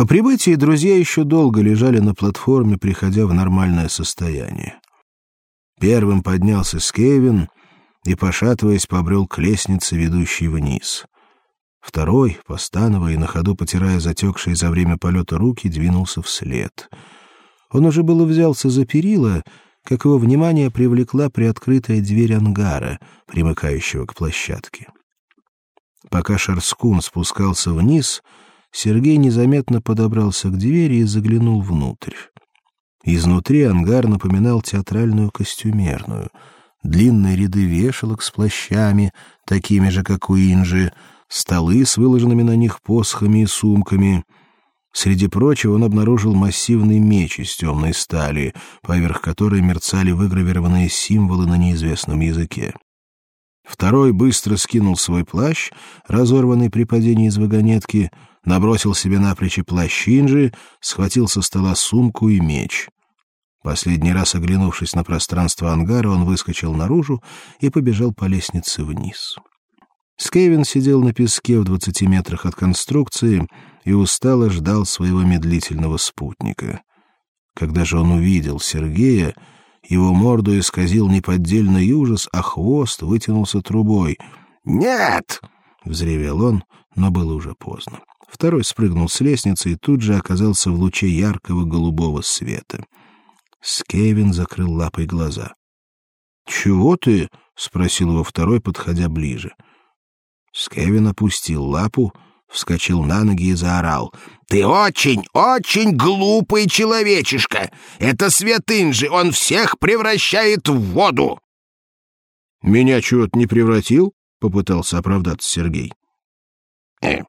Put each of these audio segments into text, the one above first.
По прибытии друзья еще долго лежали на платформе, приходя в нормальное состояние. Первым поднялся Скевин и, пошатываясь, побрел к лестнице, ведущей вниз. Второй, постановая и на ходу потирая затекшие за время полета руки, двинулся вслед. Он уже было взялся за перила, как его внимание привлекла приоткрытая дверь ангара, примыкающего к площадке. Пока Шарскун спускался вниз, Сергей незаметно подобрался к двери и заглянул внутрь. Изнутри ангар напоминал театральную костюмерную. Длинные ряды вешалок с плащами, такими же, как у Инжи, столы с выложенными на них посохами и сумками. Среди прочего он обнаружил массивный меч из темной стали, поверх которой мерцали выгравированные символы на неизвестном языке. Второй быстро скинул свой плащ, разорванный при падении из вагонетки, набросил себе на плечи плащ Инжи, схватил со стола сумку и меч. Последний раз оглянувшись на пространство ангара, он выскочил наружу и побежал по лестнице вниз. Скевин сидел на песке в двадцати метрах от конструкции и устало ждал своего медлительного спутника. Когда же он увидел Сергея, его морду исказил неподдельный ужас, а хвост вытянулся трубой. «Нет!» — взревел он, но было уже поздно. Второй спрыгнул с лестницы и тут же оказался в луче яркого голубого света. Скевин закрыл лапой глаза. «Чего ты?» — спросил его второй, подходя ближе. Скевин опустил лапу, вскочил на ноги и заорал. «Ты очень, очень глупый человечишка! Это Светынжи, он всех превращает в воду!» «Меня чего-то не превратил?» — попытался оправдаться Сергей. «Э,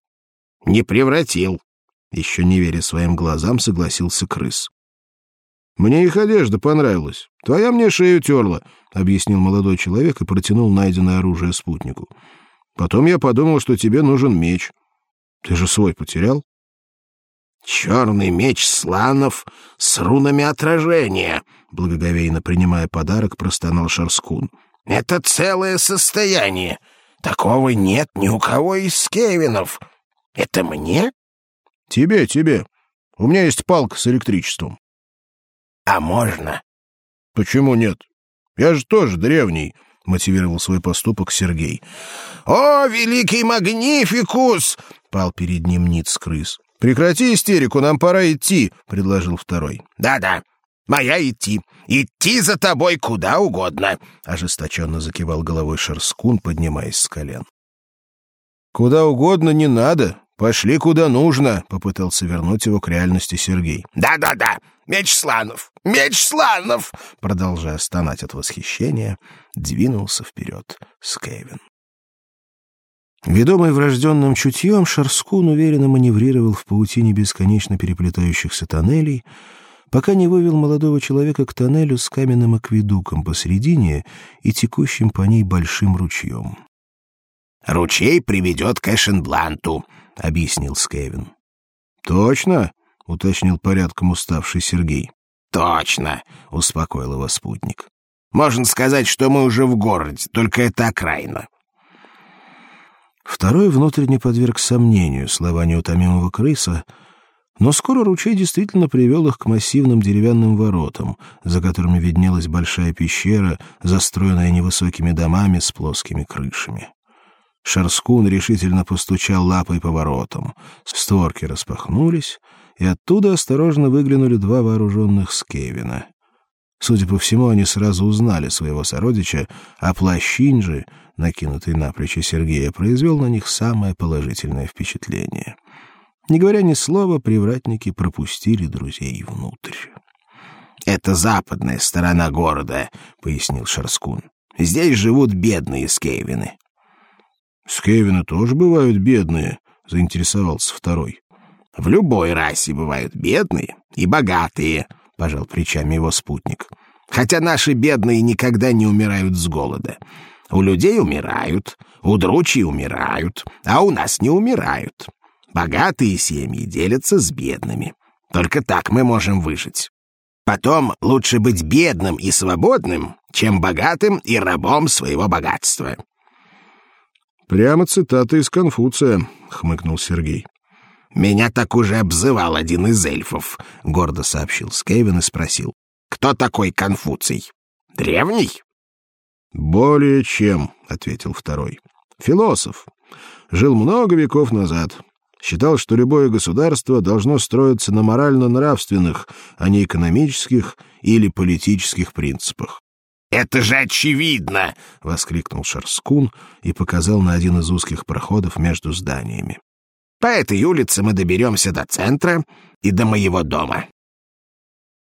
не превратил», — еще не веря своим глазам, согласился крыс. «Мне их одежда понравилась. Твоя мне шею терла», — объяснил молодой человек и протянул найденное оружие спутнику. «Потом я подумал, что тебе нужен меч. Ты же свой потерял?» «Черный меч сланов с рунами отражения», — благоговейно принимая подарок, простонал Шарскун. «Это целое состояние. Такого нет ни у кого из Скевинов. Это мне?» «Тебе, тебе. У меня есть палка с электричеством». «А можно?» «Почему нет? Я же тоже древний», — мотивировал свой поступок Сергей. «О, великий магнификус!» — пал перед ним ниц крыс. «Прекрати истерику, нам пора идти», — предложил второй. «Да-да, моя идти. Идти за тобой куда угодно», — ожесточенно закивал головой Шерскун, поднимаясь с колен. «Куда угодно не надо. Пошли куда нужно», — попытался вернуть его к реальности Сергей. «Да-да-да, меч Сланов, меч Сланов!» Продолжая стонать от восхищения, двинулся вперед Скевин. Ведомый врожденным чутьем, Шарскун уверенно маневрировал в паутине бесконечно переплетающихся тоннелей, пока не вывел молодого человека к тоннелю с каменным акведуком посередине и текущим по ней большим ручьем. «Ручей приведет к Эшенбланту», — объяснил Скевин. «Точно?» — уточнил порядком уставший Сергей. «Точно», — успокоил его спутник. «Можно сказать, что мы уже в городе, только это окраина». Второй внутренне подверг сомнению слова неутомимого крыса, но скоро ручей действительно привел их к массивным деревянным воротам, за которыми виднелась большая пещера, застроенная невысокими домами с плоскими крышами. Шарскун решительно постучал лапой по воротам. Створки распахнулись, и оттуда осторожно выглянули два вооруженных скевина. Судя по всему, они сразу узнали своего сородича, а плащин же, накинутый на плечи Сергея, произвел на них самое положительное впечатление. Не говоря ни слова, привратники пропустили друзей внутрь. «Это западная сторона города», — пояснил Шарскун. «Здесь живут бедные скевины». «Скевины тоже бывают бедные», — заинтересовался второй. «В любой расе бывают бедные и богатые», — пожал плечами его спутник. «Хотя наши бедные никогда не умирают с голода. У людей умирают, у дручей умирают, а у нас не умирают. Богатые семьи делятся с бедными. Только так мы можем выжить. Потом лучше быть бедным и свободным, чем богатым и рабом своего богатства». «Прямо цитата из Конфуция», — хмыкнул Сергей. Меня так уже обзывал один из эльфов, гордо сообщил Скевин и спросил: "Кто такой Конфуций? Древний?" Более чем, ответил второй. Философ. Жил много веков назад. Считал, что любое государство должно строиться на морально-нравственных, а не экономических или политических принципах. Это же очевидно, воскликнул Шарскун и показал на один из узких проходов между зданиями. По этой улице мы доберемся до центра и до моего дома.